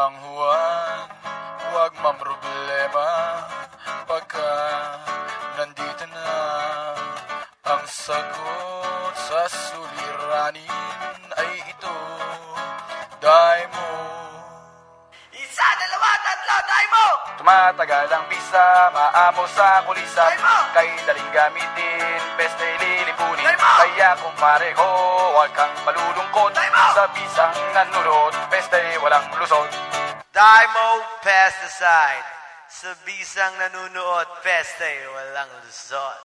Mang Juan, huwag mamroblema Pagka nandito na Ang sagot sa suliranin ay ito Daimo Isa, dalawa, tatlo, tayo mo! Tumatagal ang bisa, maamo sa mo! Kay daling gamitin, best ay lilipunin mo! Kaya kumpare ko, huwag kang malulungkot mo! Sa bisang nanunod, best ay walang lusot Dymo Pesticide. Sa bisang nanunood, peste, walang lusot.